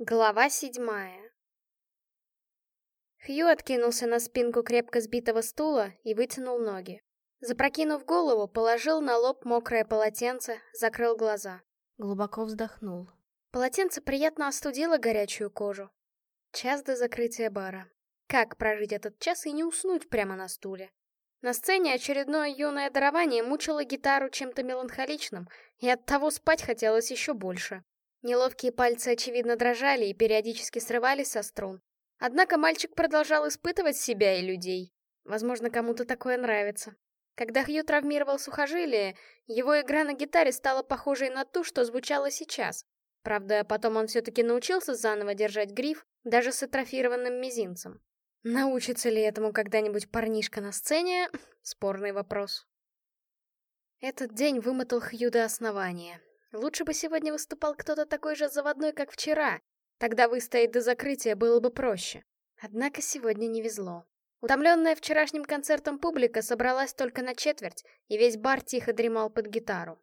Глава седьмая Хью откинулся на спинку крепко сбитого стула и вытянул ноги. Запрокинув голову, положил на лоб мокрое полотенце, закрыл глаза. Глубоко вздохнул. Полотенце приятно остудило горячую кожу. Час до закрытия бара. Как прожить этот час и не уснуть прямо на стуле? На сцене очередное юное дарование мучило гитару чем-то меланхоличным, и оттого спать хотелось еще больше. Неловкие пальцы, очевидно, дрожали и периодически срывались со струн. Однако мальчик продолжал испытывать себя и людей. Возможно, кому-то такое нравится. Когда Хью травмировал сухожилие, его игра на гитаре стала похожей на ту, что звучала сейчас. Правда, потом он все-таки научился заново держать гриф, даже с атрофированным мизинцем. Научится ли этому когда-нибудь парнишка на сцене? Спорный вопрос. Этот день вымотал Хью до основания. Лучше бы сегодня выступал кто-то такой же заводной, как вчера. Тогда выстоять до закрытия было бы проще. Однако сегодня не везло. Утомленная вчерашним концертом публика собралась только на четверть, и весь бар тихо дремал под гитару.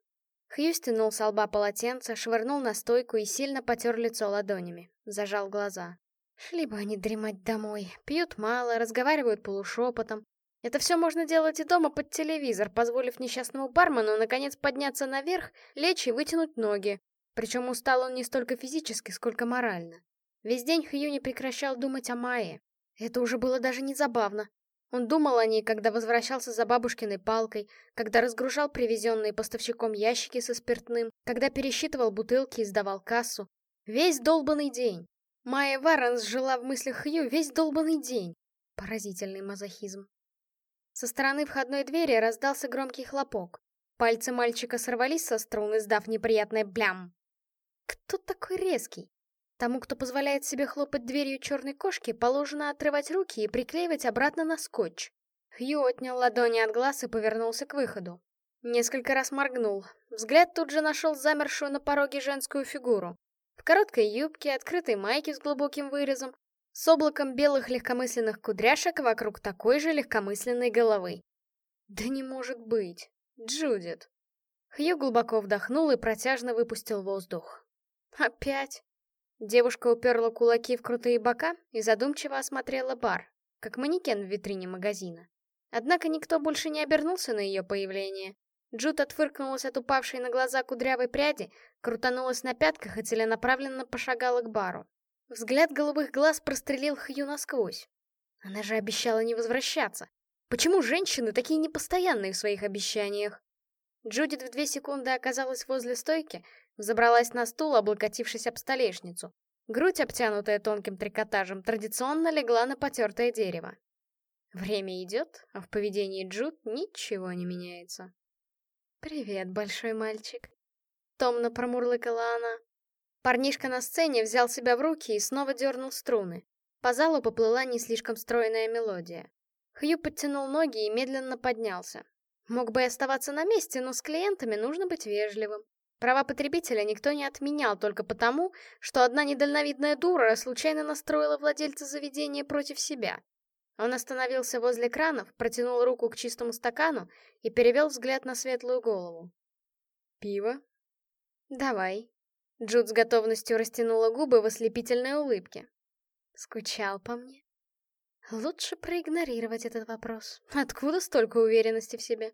Хью стянул с лба полотенце, швырнул на стойку и сильно потер лицо ладонями. Зажал глаза. Шли бы они дремать домой. Пьют мало, разговаривают полушепотом, это все можно делать и дома под телевизор, позволив несчастному бармену наконец подняться наверх, лечь и вытянуть ноги. Причем устал он не столько физически, сколько морально. Весь день Хью не прекращал думать о Майе. Это уже было даже не забавно. Он думал о ней, когда возвращался за бабушкиной палкой, когда разгружал привезенные поставщиком ящики со спиртным, когда пересчитывал бутылки и сдавал кассу. Весь долбанный день. Майя Варенс жила в мыслях Хью весь долбанный день. Поразительный мазохизм. Со стороны входной двери раздался громкий хлопок. Пальцы мальчика сорвались со струн, издав неприятное блям. Кто такой резкий? Тому, кто позволяет себе хлопать дверью черной кошки, положено отрывать руки и приклеивать обратно на скотч. Хью отнял ладони от глаз и повернулся к выходу. Несколько раз моргнул. Взгляд тут же нашел замершую на пороге женскую фигуру. В короткой юбке, открытой майке с глубоким вырезом, с облаком белых легкомысленных кудряшек вокруг такой же легкомысленной головы. Да не может быть. Джудит. Хью глубоко вдохнул и протяжно выпустил воздух. Опять. Девушка уперла кулаки в крутые бока и задумчиво осмотрела бар, как манекен в витрине магазина. Однако никто больше не обернулся на ее появление. Джуд отфыркнулась от упавшей на глаза кудрявой пряди, крутанулась на пятках и целенаправленно пошагала к бару. Взгляд голубых глаз прострелил Хью насквозь. Она же обещала не возвращаться. Почему женщины такие непостоянные в своих обещаниях? Джудит в две секунды оказалась возле стойки, забралась на стул, облокотившись об столешницу. Грудь, обтянутая тонким трикотажем, традиционно легла на потертое дерево. Время идет, а в поведении Джуд ничего не меняется. «Привет, большой мальчик», — томно промурлыкала она. Парнишка на сцене взял себя в руки и снова дернул струны. По залу поплыла не слишком стройная мелодия. Хью подтянул ноги и медленно поднялся. Мог бы и оставаться на месте, но с клиентами нужно быть вежливым. Права потребителя никто не отменял только потому, что одна недальновидная дура случайно настроила владельца заведения против себя. Он остановился возле кранов, протянул руку к чистому стакану и перевел взгляд на светлую голову. «Пиво?» «Давай», Джуд с готовностью растянула губы в ослепительной улыбке. Скучал по мне? Лучше проигнорировать этот вопрос. Откуда столько уверенности в себе?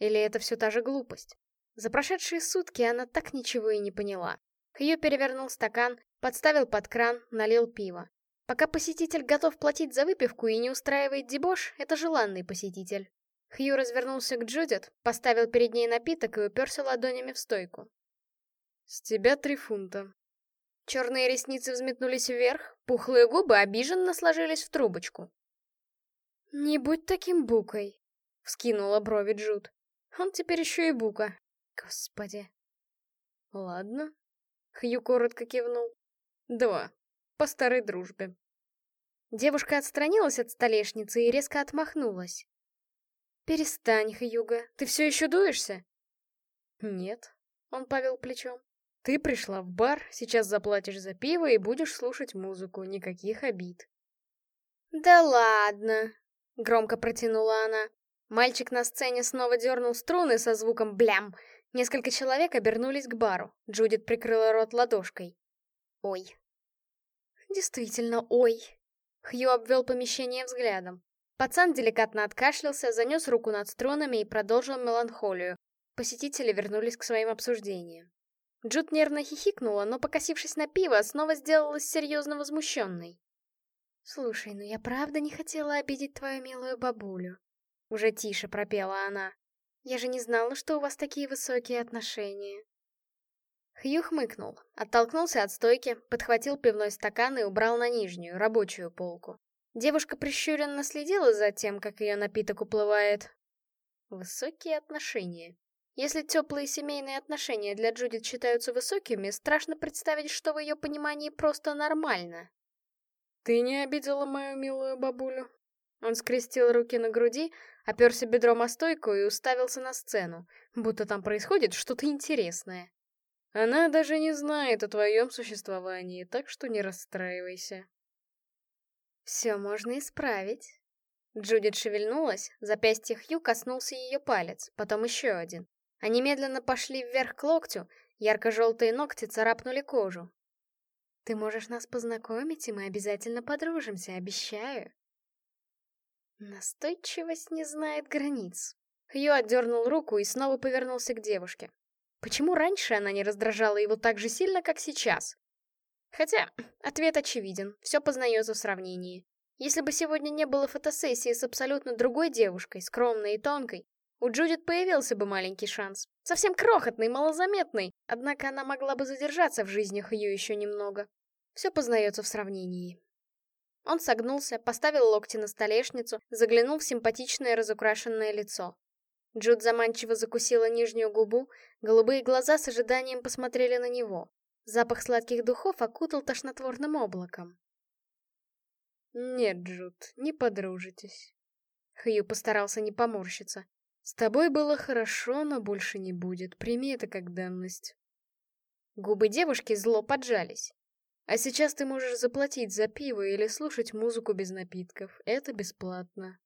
Или это все та же глупость? За прошедшие сутки она так ничего и не поняла. Хью перевернул стакан, подставил под кран, налил пиво. Пока посетитель готов платить за выпивку и не устраивает дебош, это желанный посетитель. Хью развернулся к Джудит, поставил перед ней напиток и уперся ладонями в стойку. «С тебя три фунта». Черные ресницы взметнулись вверх, пухлые губы обиженно сложились в трубочку. «Не будь таким букой», — вскинула брови Джуд. «Он теперь еще и бука. Господи». «Ладно», — Хью коротко кивнул. «Два. По старой дружбе». Девушка отстранилась от столешницы и резко отмахнулась. «Перестань, Хьюга, ты все еще дуешься?» «Нет», — он повел плечом. Ты пришла в бар, сейчас заплатишь за пиво и будешь слушать музыку, никаких обид. Да ладно, громко протянула она. Мальчик на сцене снова дернул струны со звуком блям. Несколько человек обернулись к бару. Джудит прикрыла рот ладошкой. Ой. Действительно, ой. Хью обвел помещение взглядом. Пацан деликатно откашлялся, занес руку над струнами и продолжил меланхолию. Посетители вернулись к своим обсуждениям. Джуд нервно хихикнула, но, покосившись на пиво, снова сделалась серьезно возмущенной. «Слушай, ну я правда не хотела обидеть твою милую бабулю», — уже тише пропела она. «Я же не знала, что у вас такие высокие отношения». Хью хмыкнул, оттолкнулся от стойки, подхватил пивной стакан и убрал на нижнюю, рабочую полку. Девушка прищуренно следила за тем, как ее напиток уплывает. Высокие отношения. Если теплые семейные отношения для Джудит считаются высокими, страшно представить, что в ее понимании просто нормально. «Ты не обидела мою милую бабулю?» Он скрестил руки на груди, оперся бедром о стойку и уставился на сцену, будто там происходит что-то интересное. Она даже не знает о твоем существовании, так что не расстраивайся. Все можно исправить. Джудит шевельнулась, запястье Хью коснулся ее палец, потом еще один. Они медленно пошли вверх к локтю, ярко-желтые ногти царапнули кожу. «Ты можешь нас познакомить, и мы обязательно подружимся, обещаю». Настойчивость не знает границ. Хью отдернул руку и снова повернулся к девушке. Почему раньше она не раздражала его так же сильно, как сейчас? Хотя, ответ очевиден, все познается в сравнении. Если бы сегодня не было фотосессии с абсолютно другой девушкой, скромной и тонкой, у Джудит появился бы маленький шанс. Совсем крохотный, малозаметный, однако она могла бы задержаться в жизни Хью еще немного. Все познается в сравнении. Он согнулся, поставил локти на столешницу, заглянул в симпатичное разукрашенное лицо. Джуд заманчиво закусила нижнюю губу, голубые глаза с ожиданием посмотрели на него. Запах сладких духов окутал тошнотворным облаком. «Нет, Джуд, не подружитесь». Хью постарался не поморщиться. С тобой было хорошо, но больше не будет. Прими это как данность. Губы девушки зло поджались. А сейчас ты можешь заплатить за пиво или слушать музыку без напитков. Это бесплатно.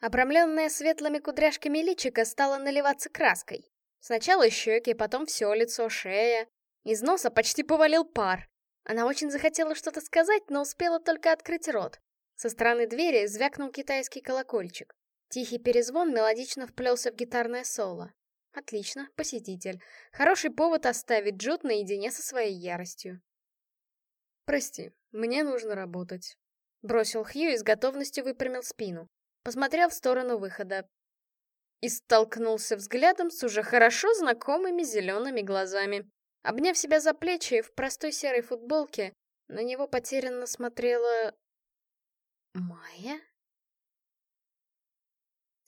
Обрамленная светлыми кудряшками личика стала наливаться краской. Сначала щеки, потом все лицо, шея. Из носа почти повалил пар. Она очень захотела что-то сказать, но успела только открыть рот. Со стороны двери звякнул китайский колокольчик. Тихий перезвон мелодично вплелся в гитарное соло. Отлично, посетитель. Хороший повод оставить Джуд наедине со своей яростью. «Прости, мне нужно работать», — бросил Хью и с готовностью выпрямил спину. Посмотрел в сторону выхода. И столкнулся взглядом с уже хорошо знакомыми зелеными глазами. Обняв себя за плечи в простой серой футболке, на него потерянно смотрела... Майя?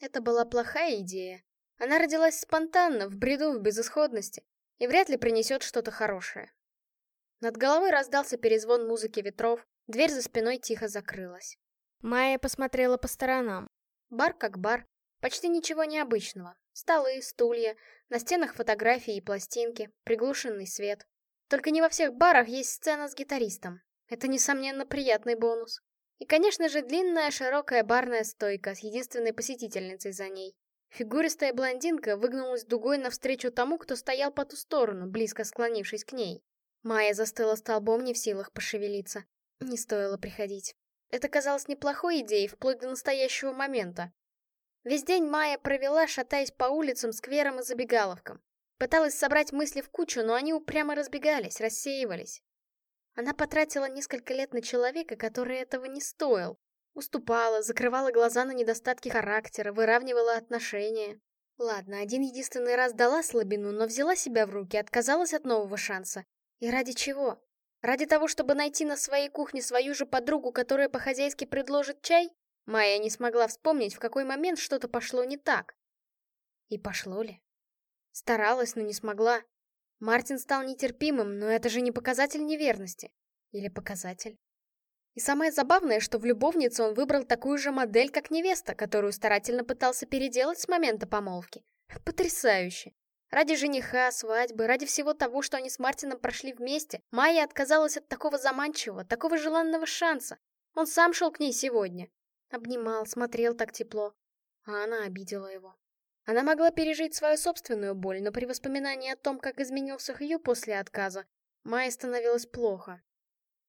Это была плохая идея. Она родилась спонтанно, в бреду, в безысходности, и вряд ли принесет что-то хорошее. Над головой раздался перезвон музыки ветров, дверь за спиной тихо закрылась. Майя посмотрела по сторонам. Бар как бар, почти ничего необычного. Столы, стулья, на стенах фотографии и пластинки, приглушенный свет. Только не во всех барах есть сцена с гитаристом. Это, несомненно, приятный бонус. И, конечно же, длинная широкая барная стойка с единственной посетительницей за ней. Фигуристая блондинка выгнулась дугой навстречу тому, кто стоял по ту сторону, близко склонившись к ней. Майя застыла столбом, не в силах пошевелиться. Не стоило приходить. Это казалось неплохой идеей, вплоть до настоящего момента. Весь день Майя провела, шатаясь по улицам, скверам и забегаловкам. Пыталась собрать мысли в кучу, но они упрямо разбегались, рассеивались. Она потратила несколько лет на человека, который этого не стоил. Уступала, закрывала глаза на недостатки характера, выравнивала отношения. Ладно, один единственный раз дала слабину, но взяла себя в руки, отказалась от нового шанса. И ради чего? Ради того, чтобы найти на своей кухне свою же подругу, которая по-хозяйски предложит чай? Майя не смогла вспомнить, в какой момент что-то пошло не так. И пошло ли? Старалась, но не смогла. Мартин стал нетерпимым, но это же не показатель неверности. Или показатель. И самое забавное, что в любовнице он выбрал такую же модель, как невеста, которую старательно пытался переделать с момента помолвки. Потрясающе. Ради жениха, свадьбы, ради всего того, что они с Мартином прошли вместе, Майя отказалась от такого заманчивого, такого желанного шанса. Он сам шел к ней сегодня. Обнимал, смотрел так тепло. А она обидела его. Она могла пережить свою собственную боль, но при воспоминании о том, как изменился Хью после отказа, Майе становилось плохо.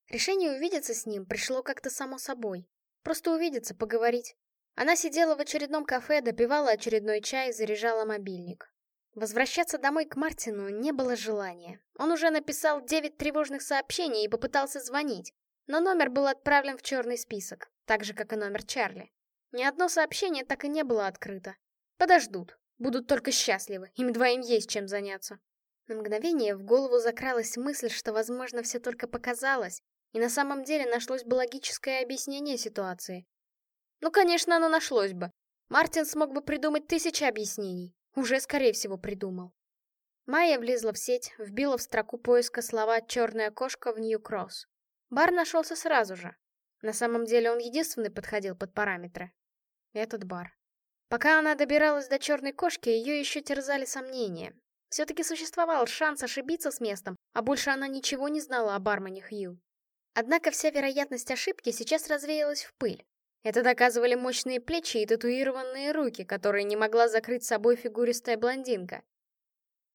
Решение увидеться с ним пришло как-то само собой. Просто увидеться, поговорить. Она сидела в очередном кафе, допивала очередной чай, заряжала мобильник. Возвращаться домой к Мартину не было желания. Он уже написал девять тревожных сообщений и попытался звонить, но номер был отправлен в черный список, так же, как и номер Чарли. Ни одно сообщение так и не было открыто. Подождут, будут только счастливы, им двоим есть чем заняться. На мгновение в голову закралась мысль, что, возможно, все только показалось, и на самом деле нашлось бы логическое объяснение ситуации. Ну, конечно, оно нашлось бы. Мартин смог бы придумать тысячи объяснений. Уже, скорее всего, придумал. Майя влезла в сеть, вбила в строку поиска слова «черная кошка» в Нью-Кросс. Бар нашелся сразу же. На самом деле он единственный подходил под параметры. Этот бар. Пока она добиралась до черной кошки, ее еще терзали сомнения. Все-таки существовал шанс ошибиться с местом, а больше она ничего не знала о бармене Хью. Однако вся вероятность ошибки сейчас развеялась в пыль. Это доказывали мощные плечи и татуированные руки, которые не могла закрыть собой фигуристая блондинка.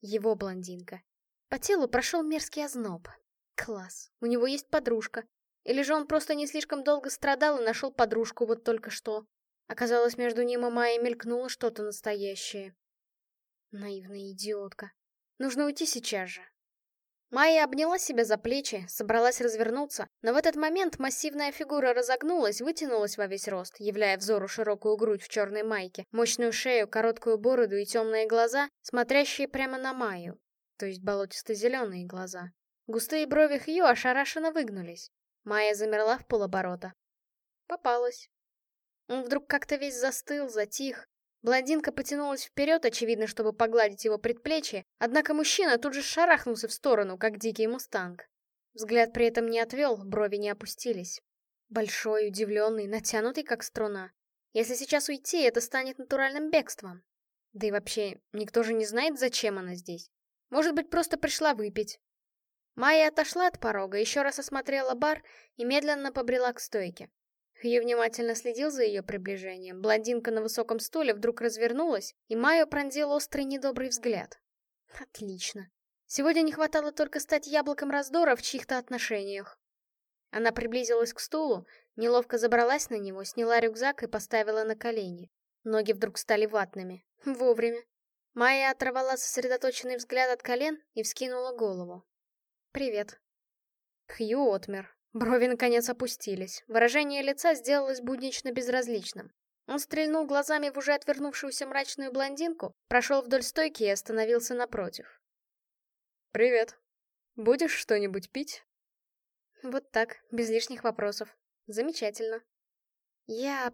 Его блондинка. По телу прошел мерзкий озноб. Класс, у него есть подружка. Или же он просто не слишком долго страдал и нашел подружку вот только что. Оказалось, между ним и Майей мелькнуло что-то настоящее. Наивная идиотка. Нужно уйти сейчас же. Майя обняла себя за плечи, собралась развернуться, но в этот момент массивная фигура разогнулась, вытянулась во весь рост, являя взору широкую грудь в черной майке, мощную шею, короткую бороду и темные глаза, смотрящие прямо на Майю, то есть болотисто-зеленые глаза. Густые брови Хью ошарашенно выгнулись. Майя замерла в полоборота. Попалась. Он вдруг как-то весь застыл, затих, Блондинка потянулась вперед, очевидно, чтобы погладить его предплечье, однако мужчина тут же шарахнулся в сторону, как дикий мустанг. Взгляд при этом не отвел, брови не опустились. Большой, удивленный, натянутый, как струна. Если сейчас уйти, это станет натуральным бегством. Да и вообще, никто же не знает, зачем она здесь. Может быть, просто пришла выпить. Майя отошла от порога, еще раз осмотрела бар и медленно побрела к стойке. Хью внимательно следил за ее приближением. Блондинка на высоком стуле вдруг развернулась, и Майю пронзил острый недобрый взгляд. Отлично. Сегодня не хватало только стать яблоком раздора в чьих-то отношениях. Она приблизилась к стулу, неловко забралась на него, сняла рюкзак и поставила на колени. Ноги вдруг стали ватными. Вовремя. Майя оторвала сосредоточенный взгляд от колен и вскинула голову. «Привет». Хью отмер. Брови наконец опустились. Выражение лица сделалось буднично безразличным. Он стрельнул глазами в уже отвернувшуюся мрачную блондинку, прошел вдоль стойки и остановился напротив. «Привет. Будешь что-нибудь пить?» Вот так, без лишних вопросов. Замечательно. Я...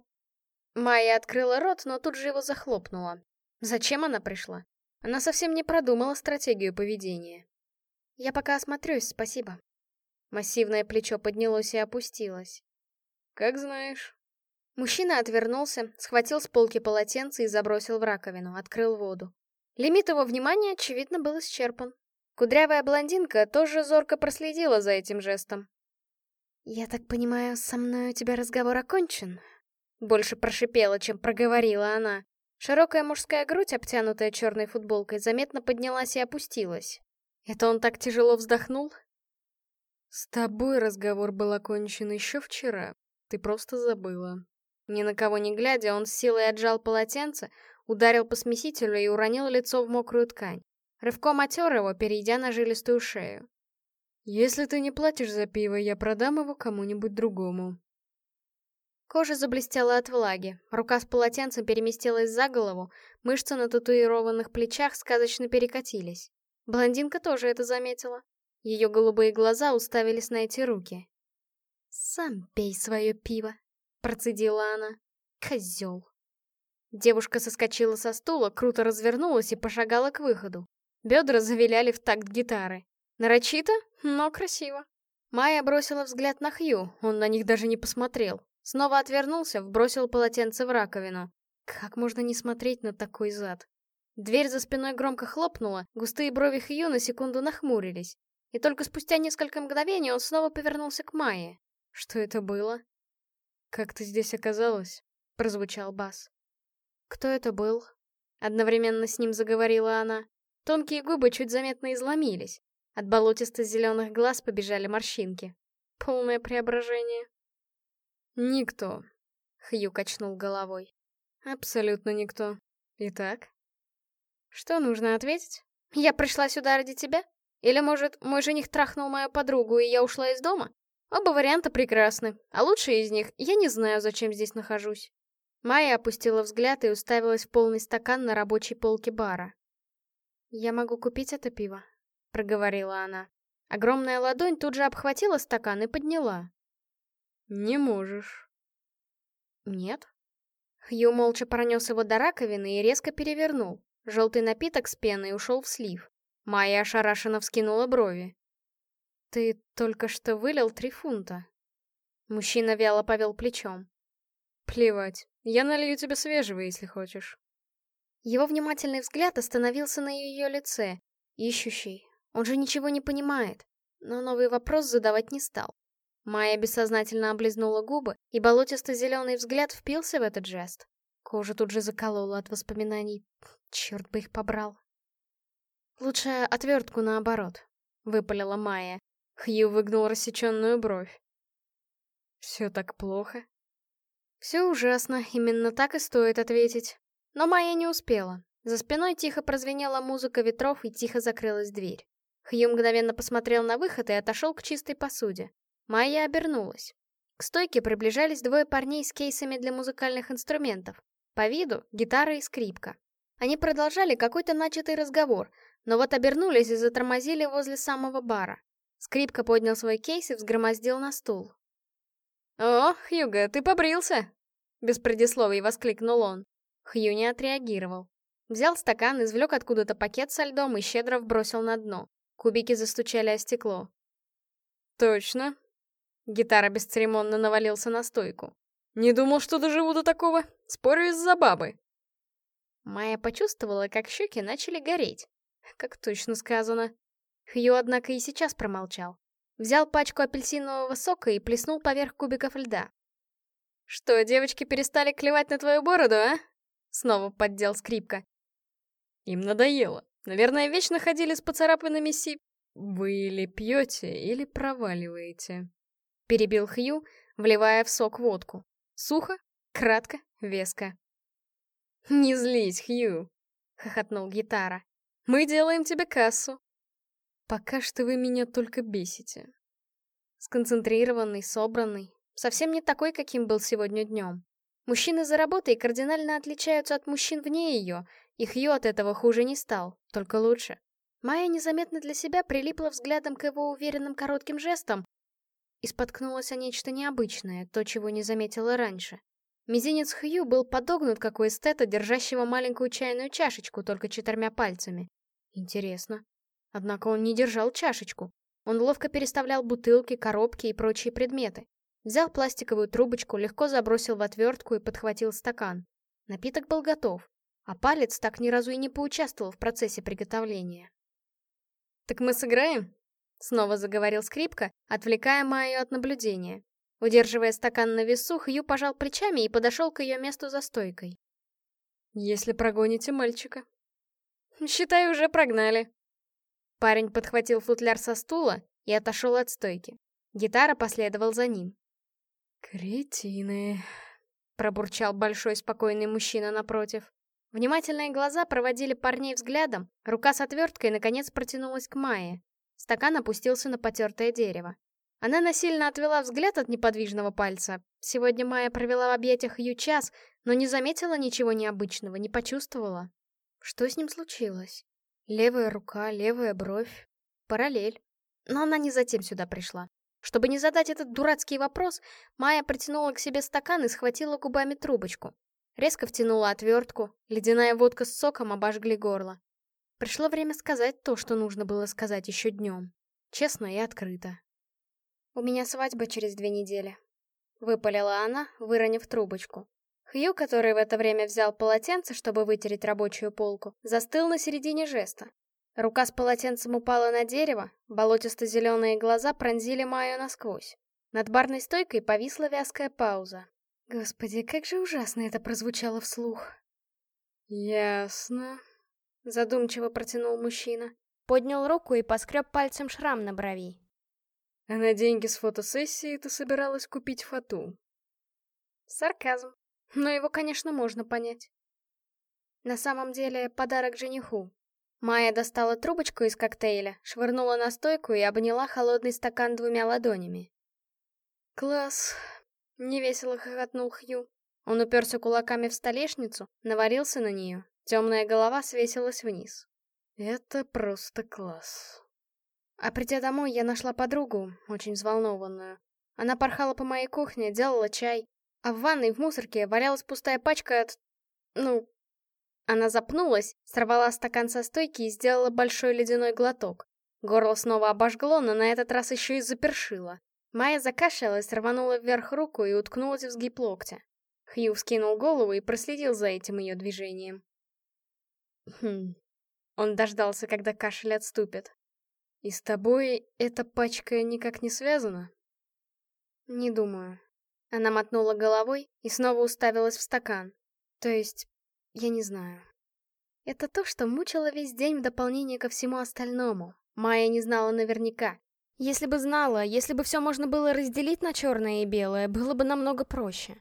Майя открыла рот, но тут же его захлопнула. Зачем она пришла? Она совсем не продумала стратегию поведения. Я пока осмотрюсь, спасибо. Массивное плечо поднялось и опустилось. «Как знаешь». Мужчина отвернулся, схватил с полки полотенце и забросил в раковину, открыл воду. Лимит его внимания, очевидно, был исчерпан. Кудрявая блондинка тоже зорко проследила за этим жестом. «Я так понимаю, со мной у тебя разговор окончен?» Больше прошипела, чем проговорила она. Широкая мужская грудь, обтянутая черной футболкой, заметно поднялась и опустилась. Это он так тяжело вздохнул? «С тобой разговор был окончен еще вчера. Ты просто забыла». Ни на кого не глядя, он с силой отжал полотенце, ударил по смесителю и уронил лицо в мокрую ткань. Рывком отер его, перейдя на жилистую шею. «Если ты не платишь за пиво, я продам его кому-нибудь другому». Кожа заблестела от влаги, рука с полотенцем переместилась за голову, мышцы на татуированных плечах сказочно перекатились. Блондинка тоже это заметила. Ее голубые глаза уставились на эти руки. «Сам пей свое пиво», — процедила она. «Козел». Девушка соскочила со стула, круто развернулась и пошагала к выходу. Бедра завиляли в такт гитары. Нарочито, но красиво. Майя бросила взгляд на Хью, он на них даже не посмотрел. Снова отвернулся, вбросил полотенце в раковину. Как можно не смотреть на такой зад? Дверь за спиной громко хлопнула, густые брови Хью на секунду нахмурились. И только спустя несколько мгновений он снова повернулся к Майе. Что это было? «Как ты здесь оказалась?» — прозвучал бас. «Кто это был?» Одновременно с ним заговорила она. Тонкие губы чуть заметно изломились. От болотисто-зеленых глаз побежали морщинки. Полное преображение. Никто. Хью качнул головой. Абсолютно никто. Итак? Что нужно ответить? Я пришла сюда ради тебя? Или, может, мой жених трахнул мою подругу, и я ушла из дома? Оба варианта прекрасны, а лучший из них я не знаю, зачем здесь нахожусь. Майя опустила взгляд и уставилась в полный стакан на рабочей полке бара. «Я могу купить это пиво», — проговорила она. Огромная ладонь тут же обхватила стакан и подняла. «Не можешь». «Нет». Хью молча пронес его до раковины и резко перевернул. Желтый напиток с пеной ушел в слив. Майя ошарашенно вскинула брови. «Ты только что вылил три фунта». Мужчина вяло повел плечом. «Плевать, я налью тебе свежего, если хочешь». Его внимательный взгляд остановился на ее лице, ищущий. Он же ничего не понимает, но новый вопрос задавать не стал. Майя бессознательно облизнула губы, и болотисто-зеленый взгляд впился в этот жест. Кожа тут же заколола от воспоминаний. Черт бы их побрал. «Лучше отвертку наоборот», — выпалила Майя. Хью выгнул рассеченную бровь. «Все так плохо?» «Все ужасно, именно так и стоит ответить». Но Майя не успела. За спиной тихо прозвенела музыка ветров и тихо закрылась дверь. Хью мгновенно посмотрел на выход и отошел к чистой посуде. Майя обернулась. К стойке приближались двое парней с кейсами для музыкальных инструментов. По виду — гитара и скрипка. Они продолжали какой-то начатый разговор, но вот обернулись и затормозили возле самого бара. Скрипка поднял свой кейс и взгромоздил на стул. «О, Хьюго, ты побрился!» Без предисловий воскликнул он. Хью не отреагировал. Взял стакан, извлек откуда-то пакет со льдом и щедро вбросил на дно. Кубики застучали о стекло. «Точно!» Гитара бесцеремонно навалился на стойку. «Не думал, что доживу до такого. Спорю из-за бабы». Майя почувствовала, как щеки начали гореть. Как точно сказано. Хью, однако, и сейчас промолчал. Взял пачку апельсинового сока и плеснул поверх кубиков льда. «Что, девочки перестали клевать на твою бороду, а?» Снова поддел скрипка. «Им надоело. Наверное, вечно ходили с поцарапанными си...» «Вы или пьете, или проваливаете», — перебил Хью, вливая в сок водку. Сухо, кратко, веско. «Не злись, Хью», — хохотнул гитара. «Мы делаем тебе кассу. Пока что вы меня только бесите. Сконцентрированный, собранный, совсем не такой, каким был сегодня днем. Мужчины за работой кардинально отличаются от мужчин вне ее, и Хью от этого хуже не стал, только лучше. Майя незаметно для себя прилипла взглядом к его уверенным коротким жестам и споткнулась о нечто необычное, то, чего не заметила раньше. Мизинец Хью был подогнут, как у эстета, держащего маленькую чайную чашечку только четырьмя пальцами. Интересно, Однако он не держал чашечку. Он ловко переставлял бутылки, коробки и прочие предметы. Взял пластиковую трубочку, легко забросил в отвертку и подхватил стакан. Напиток был готов, а палец так ни разу и не поучаствовал в процессе приготовления. «Так мы сыграем?» — снова заговорил скрипка, отвлекая Майю от наблюдения. Удерживая стакан на весу, Хью пожал плечами и подошел к ее месту за стойкой. «Если прогоните мальчика». «Считай, уже прогнали», Парень подхватил футляр со стула и отошел от стойки. Гитара последовал за ним. «Кретины», — пробурчал большой спокойный мужчина напротив. Внимательные глаза проводили парней взглядом, рука с отверткой наконец протянулась к Майе. Стакан опустился на потертое дерево. Она насильно отвела взгляд от неподвижного пальца. Сегодня Майя провела в объятиях Ю час, но не заметила ничего необычного, не почувствовала. Что с ним случилось? Левая рука, левая бровь. Параллель. Но она не затем сюда пришла. Чтобы не задать этот дурацкий вопрос, Майя притянула к себе стакан и схватила губами трубочку. Резко втянула отвертку, ледяная водка с соком обожгли горло. Пришло время сказать то, что нужно было сказать еще днем. Честно и открыто. «У меня свадьба через две недели», — выпалила она, выронив трубочку. Хью, который в это время взял полотенце, чтобы вытереть рабочую полку, застыл на середине жеста. Рука с полотенцем упала на дерево, болотисто-зеленые глаза пронзили Майю насквозь. Над барной стойкой повисла вязкая пауза. Господи, как же ужасно это прозвучало вслух. «Ясно», — задумчиво протянул мужчина. Поднял руку и поскреб пальцем шрам на брови. А на деньги с фотосессии ты собиралась купить фату. Сарказм. Но его, конечно, можно понять. На самом деле, подарок жениху. Майя достала трубочку из коктейля, швырнула на стойку и обняла холодный стакан двумя ладонями. «Класс!» — невесело хохотнул Хью. Он уперся кулаками в столешницу, наварился на нее. Темная голова свесилась вниз. «Это просто класс!» А придя домой, я нашла подругу, очень взволнованную. Она порхала по моей кухне, делала чай, а в ванной в мусорке валялась пустая пачка от... ну, она запнулась, сорвала стакан со стойки и сделала большой ледяной глоток. Горло снова обожгло, но на этот раз еще и запершило. Майя закашлялась, рванула вверх руку и уткнулась в сгиб локтя. Хью вскинул голову и проследил за этим ее движением. Хм. Он дождался, когда кашель отступит. «И с тобой эта пачка никак не связана?» «Не думаю». Она мотнула головой и снова уставилась в стакан. То есть, я не знаю. Это то, что мучило весь день в дополнение ко всему остальному. Майя не знала наверняка. Если бы знала, если бы все можно было разделить на черное и белое, было бы намного проще.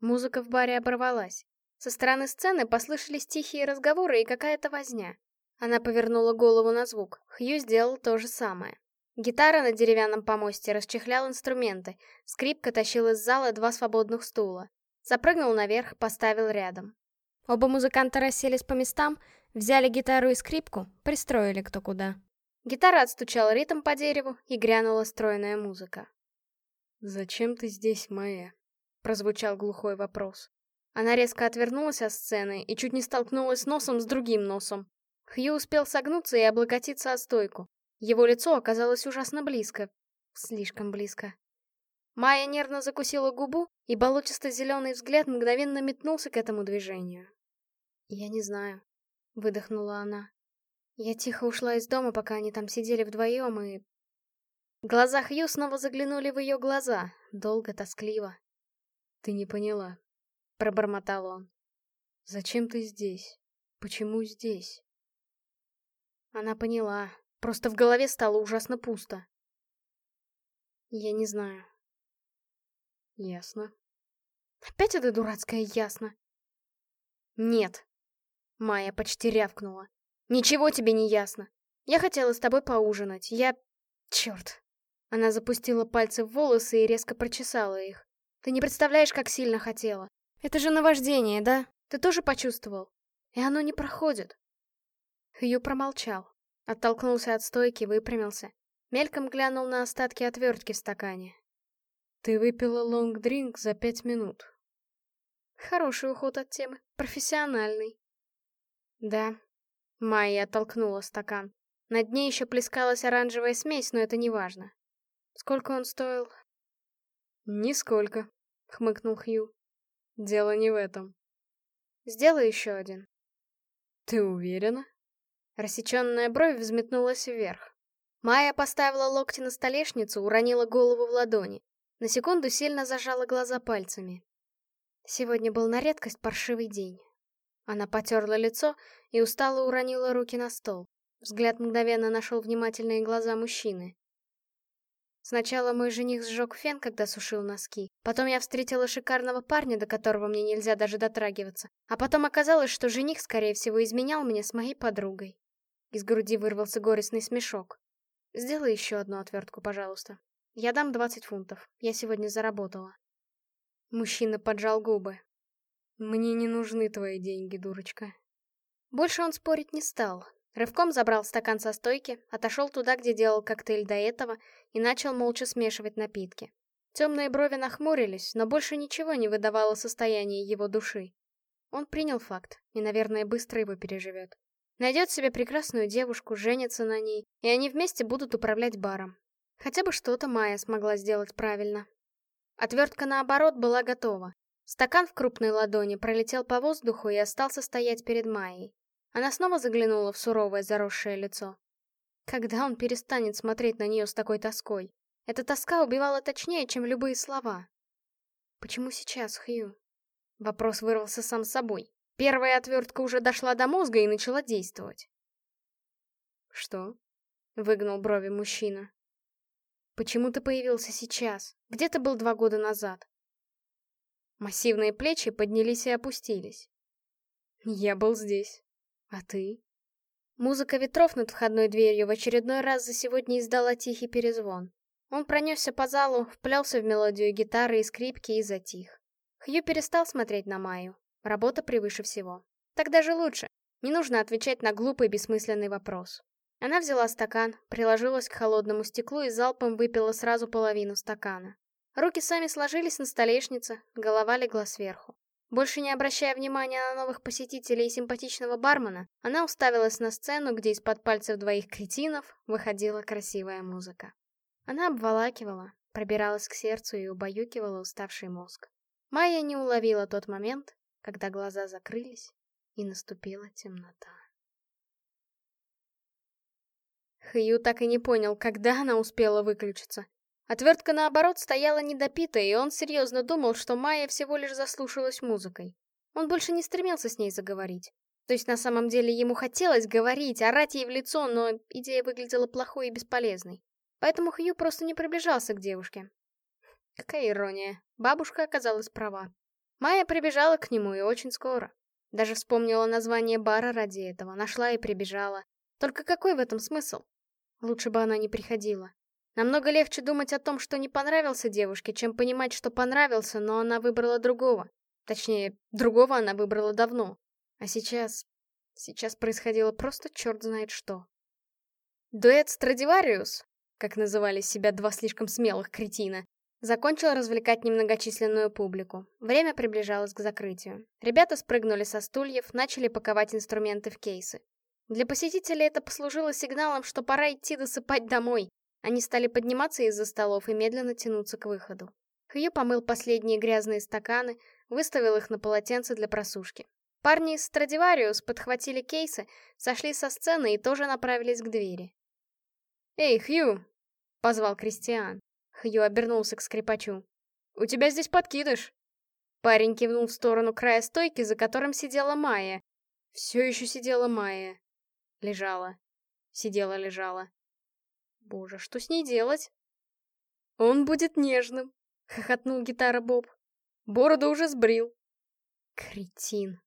Музыка в баре оборвалась. Со стороны сцены послышались тихие разговоры и какая-то возня. Она повернула голову на звук. Хью сделал то же самое. Гитара на деревянном помосте расчехлял инструменты. Скрипка тащил из зала два свободных стула. Запрыгнул наверх, поставил рядом. Оба музыканта расселись по местам, взяли гитару и скрипку, пристроили кто куда. Гитара отстучала ритм по дереву, и грянула стройная музыка. «Зачем ты здесь, Майя?» — прозвучал глухой вопрос. Она резко отвернулась от сцены и чуть не столкнулась носом с другим носом. Хью успел согнуться и облокотиться о стойку. Его лицо оказалось ужасно близко. Слишком близко. Майя нервно закусила губу, и болотисто-зеленый взгляд мгновенно метнулся к этому движению. «Я не знаю», — выдохнула она. Я тихо ушла из дома, пока они там сидели вдвоем, и... Глаза Хью снова заглянули в ее глаза, долго, тоскливо. «Ты не поняла», — пробормотал он. «Зачем ты здесь? Почему здесь?» Она поняла, просто в голове стало ужасно пусто. Я не знаю. Ясно. Опять это дурацкое ясно? Нет, Майя почти рявкнула. «Ничего тебе не ясно. Я хотела с тобой поужинать. Я... Черт!» Она запустила пальцы в волосы и резко прочесала их. «Ты не представляешь, как сильно хотела. Это же наваждение, да? Ты тоже почувствовал? И оно не проходит». Хью промолчал. Оттолкнулся от стойки, выпрямился. Мельком глянул на остатки отвертки в стакане. «Ты выпила лонг-дринк за пять минут». Хороший уход от темы. Профессиональный. Да. Майя оттолкнула стакан. На дне еще плескалась оранжевая смесь, но это не важно. Сколько он стоил? Нисколько, хмыкнул Хью. Дело не в этом. Сделай еще один. Ты уверена? Рассеченная бровь взметнулась вверх. Майя поставила локти на столешницу, уронила голову в ладони. На секунду сильно зажала глаза пальцами. Сегодня был на редкость паршивый день. Она потерла лицо и устало уронила руки на стол. Взгляд мгновенно нашел внимательные глаза мужчины. Сначала мой жених сжег фен, когда сушил носки. Потом я встретила шикарного парня, до которого мне нельзя даже дотрагиваться. А потом оказалось, что жених, скорее всего, изменял мне с моей подругой. Из груди вырвался горестный смешок. Сделай еще одну отвертку, пожалуйста. Я дам 20 фунтов. Я сегодня заработала. Мужчина поджал губы. Мне не нужны твои деньги, дурочка. Больше он спорить не стал. Рывком забрал стакан со стойки, отошел туда, где делал коктейль до этого, и начал молча смешивать напитки. Темные брови нахмурились, но больше ничего не выдавало состояние его души. Он принял факт, и, наверное, быстро его переживет. Найдет себе прекрасную девушку, женится на ней, и они вместе будут управлять баром. Хотя бы что-то Майя смогла сделать правильно. Отвертка, наоборот, была готова. Стакан в крупной ладони пролетел по воздуху и остался стоять перед Майей. Она снова заглянула в суровое заросшее лицо. Когда он перестанет смотреть на нее с такой тоской? Эта тоска убивала точнее, чем любые слова. Почему сейчас, Хью? Вопрос вырвался сам собой. Первая отвертка уже дошла до мозга и начала действовать. Что? Выгнул брови мужчина. Почему ты появился сейчас? Где ты был два года назад? Массивные плечи поднялись и опустились. Я был здесь. А ты? Музыка ветров над входной дверью в очередной раз за сегодня издала тихий перезвон. Он пронесся по залу, вплелся в мелодию гитары и скрипки и затих. Хью перестал смотреть на Майю. Работа превыше всего. Так даже лучше. Не нужно отвечать на глупый бессмысленный вопрос. Она взяла стакан, приложилась к холодному стеклу и залпом выпила сразу половину стакана. Руки сами сложились на столешнице, голова легла сверху. Больше не обращая внимания на новых посетителей и симпатичного бармена, она уставилась на сцену, где из-под пальцев двоих кретинов выходила красивая музыка. Она обволакивала, пробиралась к сердцу и убаюкивала уставший мозг. Майя не уловила тот момент, когда глаза закрылись, и наступила темнота. Хью так и не понял, когда она успела выключиться. Отвертка, наоборот, стояла недопитая, и он серьезно думал, что Майя всего лишь заслушалась музыкой. Он больше не стремился с ней заговорить. То есть на самом деле ему хотелось говорить, орать ей в лицо, но идея выглядела плохой и бесполезной. Поэтому Хью просто не приближался к девушке. Какая ирония. Бабушка оказалась права. Майя прибежала к нему и очень скоро. Даже вспомнила название бара ради этого, нашла и прибежала. Только какой в этом смысл? Лучше бы она не приходила. Намного легче думать о том, что не понравился девушке, чем понимать, что понравился, но она выбрала другого. Точнее, другого она выбрала давно. А сейчас... Сейчас происходило просто черт знает что. Дуэт Страдивариус, как называли себя два слишком смелых кретина, закончил развлекать немногочисленную публику. Время приближалось к закрытию. Ребята спрыгнули со стульев, начали паковать инструменты в кейсы. Для посетителей это послужило сигналом, что пора идти досыпать домой, они стали подниматься из-за столов и медленно тянуться к выходу. Хью помыл последние грязные стаканы, выставил их на полотенце для просушки. Парни из Страдивариус подхватили кейсы, сошли со сцены и тоже направились к двери. «Эй, Хью!» — позвал Кристиан. Хью обернулся к скрипачу. «У тебя здесь подкидыш!» Парень кивнул в сторону края стойки, за которым сидела Майя. Все еще сидела Майя. Лежала. Сидела-лежала. Боже, что с ней делать? Он будет нежным, хохотнул гитара Боб. Бороду уже сбрил. Кретин.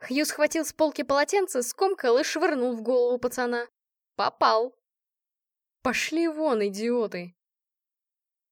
Хью схватил с полки полотенце, скомкал и швырнул в голову пацана. Попал. Пошли вон, идиоты.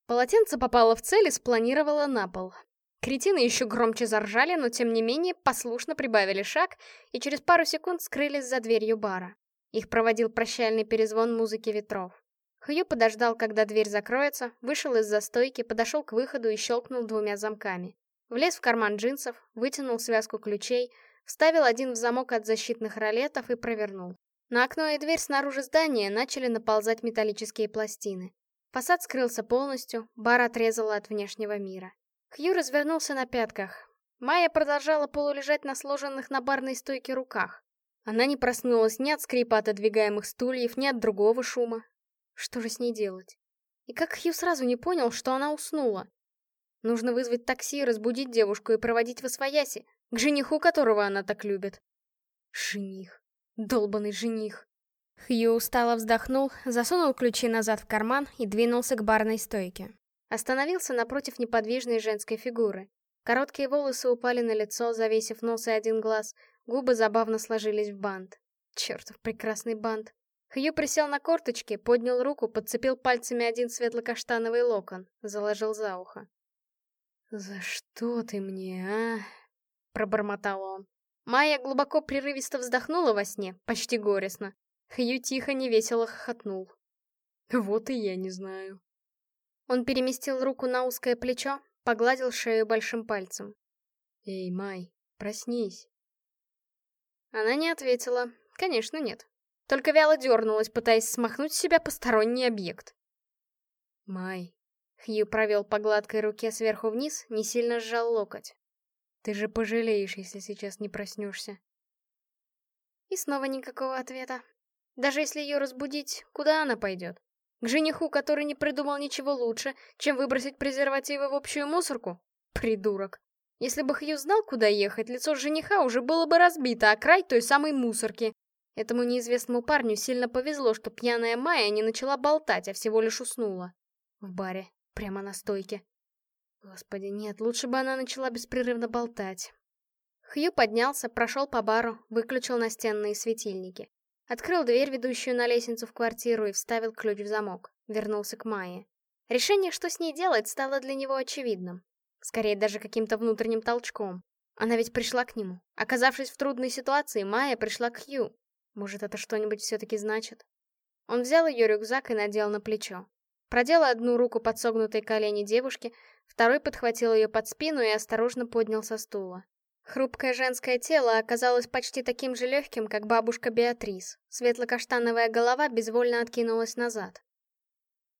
Полотенце попало в цель и спланировало на пол. Кретины еще громче заржали, но тем не менее послушно прибавили шаг и через пару секунд скрылись за дверью бара. Их проводил прощальный перезвон музыки ветров. Хью подождал, когда дверь закроется, вышел из застойки, подошел к выходу и щелкнул двумя замками. Влез в карман джинсов, вытянул связку ключей, вставил один в замок от защитных ролетов и провернул. На окно и дверь снаружи здания начали наползать металлические пластины. Фасад скрылся полностью, бар отрезало от внешнего мира. Хью развернулся на пятках. Майя продолжала полулежать на сложенных на барной стойке руках. Она не проснулась ни от скрипа отодвигаемых стульев, ни от другого шума. Что же с ней делать? И как Хью сразу не понял, что она уснула? Нужно вызвать такси, разбудить девушку и проводить в Освояси, к жениху которого она так любит. Жених. Долбанный жених. Хью устало вздохнул, засунул ключи назад в карман и двинулся к барной стойке. Остановился напротив неподвижной женской фигуры. Короткие волосы упали на лицо, завесив нос и один глаз, губы забавно сложились в бант. Чертов прекрасный бант. Хью присел на корточки, поднял руку, подцепил пальцами один светло-каштановый локон, заложил за ухо. «За что ты мне, а?» — пробормотал он. Майя глубоко прерывисто вздохнула во сне, почти горестно. Хью тихо невесело хохотнул. «Вот и я не знаю». Он переместил руку на узкое плечо, погладил шею большим пальцем. «Эй, Май, проснись». Она не ответила. Конечно, нет. Только вяло дернулась, пытаясь смахнуть с себя посторонний объект. «Май», — Хью провел по гладкой руке сверху вниз, не сильно сжал локоть. «Ты же пожалеешь, если сейчас не проснешься». И снова никакого ответа. Даже если ее разбудить, куда она пойдет? К жениху, который не придумал ничего лучше, чем выбросить презервативы в общую мусорку? Придурок. Если бы Хью знал, куда ехать, лицо жениха уже было бы разбито, а край той самой мусорки. Этому неизвестному парню сильно повезло, что пьяная Майя не начала болтать, а всего лишь уснула. В баре, прямо на стойке. Господи, нет, лучше бы она начала беспрерывно болтать. Хью поднялся, прошел по бару, выключил настенные светильники. Открыл дверь, ведущую на лестницу в квартиру, и вставил ключ в замок. Вернулся к Майе. Решение, что с ней делать, стало для него очевидным. Скорее, даже каким-то внутренним толчком. Она ведь пришла к нему. Оказавшись в трудной ситуации, Майя пришла к Хью. Может, это что-нибудь все-таки значит? Он взял ее рюкзак и надел на плечо. Продел одну руку под согнутой колени девушки, второй подхватил ее под спину и осторожно поднял со стула. Хрупкое женское тело оказалось почти таким же легким, как бабушка Беатрис. Светло-каштановая голова безвольно откинулась назад.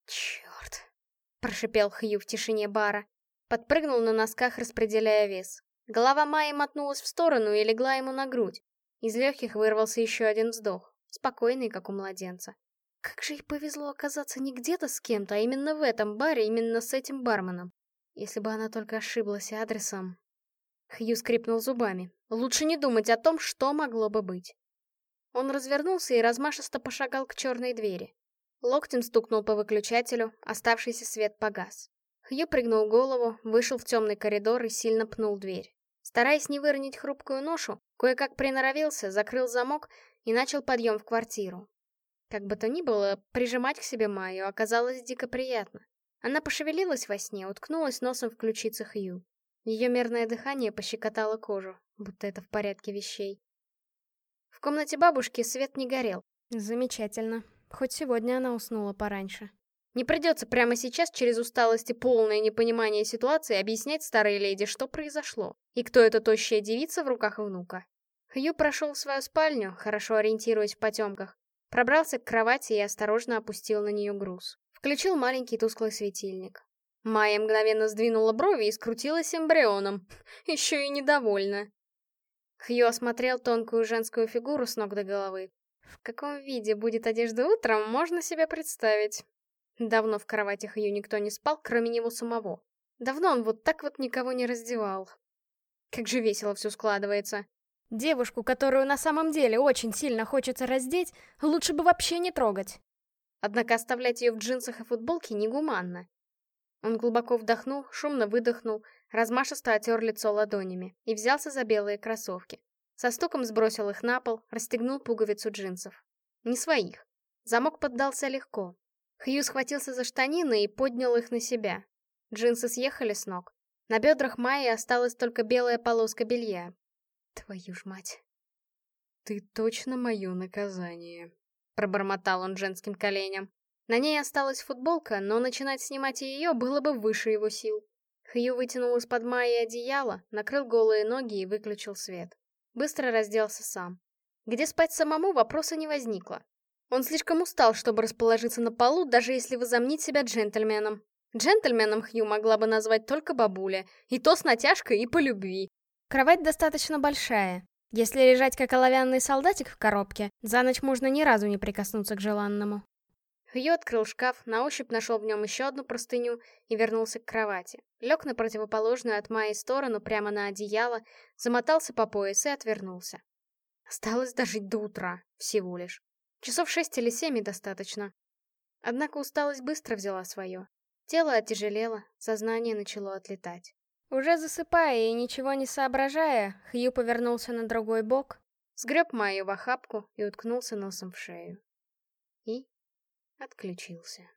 «Черт!» — прошипел Хью в тишине бара. Подпрыгнул на носках, распределяя вес. Голова Майи мотнулась в сторону и легла ему на грудь. Из легких вырвался еще один вздох, спокойный, как у младенца. Как же ей повезло оказаться не где-то с кем-то, а именно в этом баре, именно с этим барменом. Если бы она только ошиблась адресом... Хью скрипнул зубами. Лучше не думать о том, что могло бы быть. Он развернулся и размашисто пошагал к черной двери. Локтем стукнул по выключателю, оставшийся свет погас. Хью пригнул голову, вышел в темный коридор и сильно пнул дверь. Стараясь не выронить хрупкую ношу, кое-как приноровился, закрыл замок и начал подъем в квартиру. Как бы то ни было, прижимать к себе Майю оказалось дико приятно. Она пошевелилась во сне, уткнулась носом в ключицы Хью. Ее мерное дыхание пощекотало кожу, будто это в порядке вещей. В комнате бабушки свет не горел. Замечательно. Хоть сегодня она уснула пораньше. Не придется прямо сейчас через усталость и полное непонимание ситуации объяснять старой леди, что произошло, и кто эта тощая девица в руках внука. Хью прошел в свою спальню, хорошо ориентируясь в потемках, пробрался к кровати и осторожно опустил на нее груз. Включил маленький тусклый светильник. Майя мгновенно сдвинула брови и скрутилась эмбрионом. Еще и недовольна. Хью осмотрел тонкую женскую фигуру с ног до головы. В каком виде будет одежда утром, можно себе представить. Давно в кровати Хью никто не спал, кроме него самого. Давно он вот так вот никого не раздевал. Как же весело все складывается. Девушку, которую на самом деле очень сильно хочется раздеть, лучше бы вообще не трогать. Однако оставлять ее в джинсах и футболке негуманно. Он глубоко вдохнул, шумно выдохнул, размашисто отер лицо ладонями и взялся за белые кроссовки. Со стуком сбросил их на пол, расстегнул пуговицу джинсов. Не своих. Замок поддался легко. Хью схватился за штанины и поднял их на себя. Джинсы съехали с ног. На бедрах Майи осталась только белая полоска белья. Твою ж мать. «Ты точно мое наказание», — пробормотал он женским коленям. На ней осталась футболка, но начинать снимать ее было бы выше его сил. Хью вытянул из-под Майи одеяло, накрыл голые ноги и выключил свет. Быстро разделся сам. Где спать самому, вопроса не возникло. Он слишком устал, чтобы расположиться на полу, даже если возомнить себя джентльменом. Джентльменом Хью могла бы назвать только бабуля, и то с натяжкой и по любви. Кровать достаточно большая. Если лежать как оловянный солдатик в коробке, за ночь можно ни разу не прикоснуться к желанному. Хью открыл шкаф, на ощупь нашел в нем еще одну простыню и вернулся к кровати. Лег на противоположную от Майи сторону, прямо на одеяло, замотался по пояс и отвернулся. Осталось дожить до утра, всего лишь. Часов шесть или семь достаточно. Однако усталость быстро взяла свое. Тело оттяжелело, сознание начало отлетать. Уже засыпая и ничего не соображая, Хью повернулся на другой бок, сгреб Майю в охапку и уткнулся носом в шею. Отключился.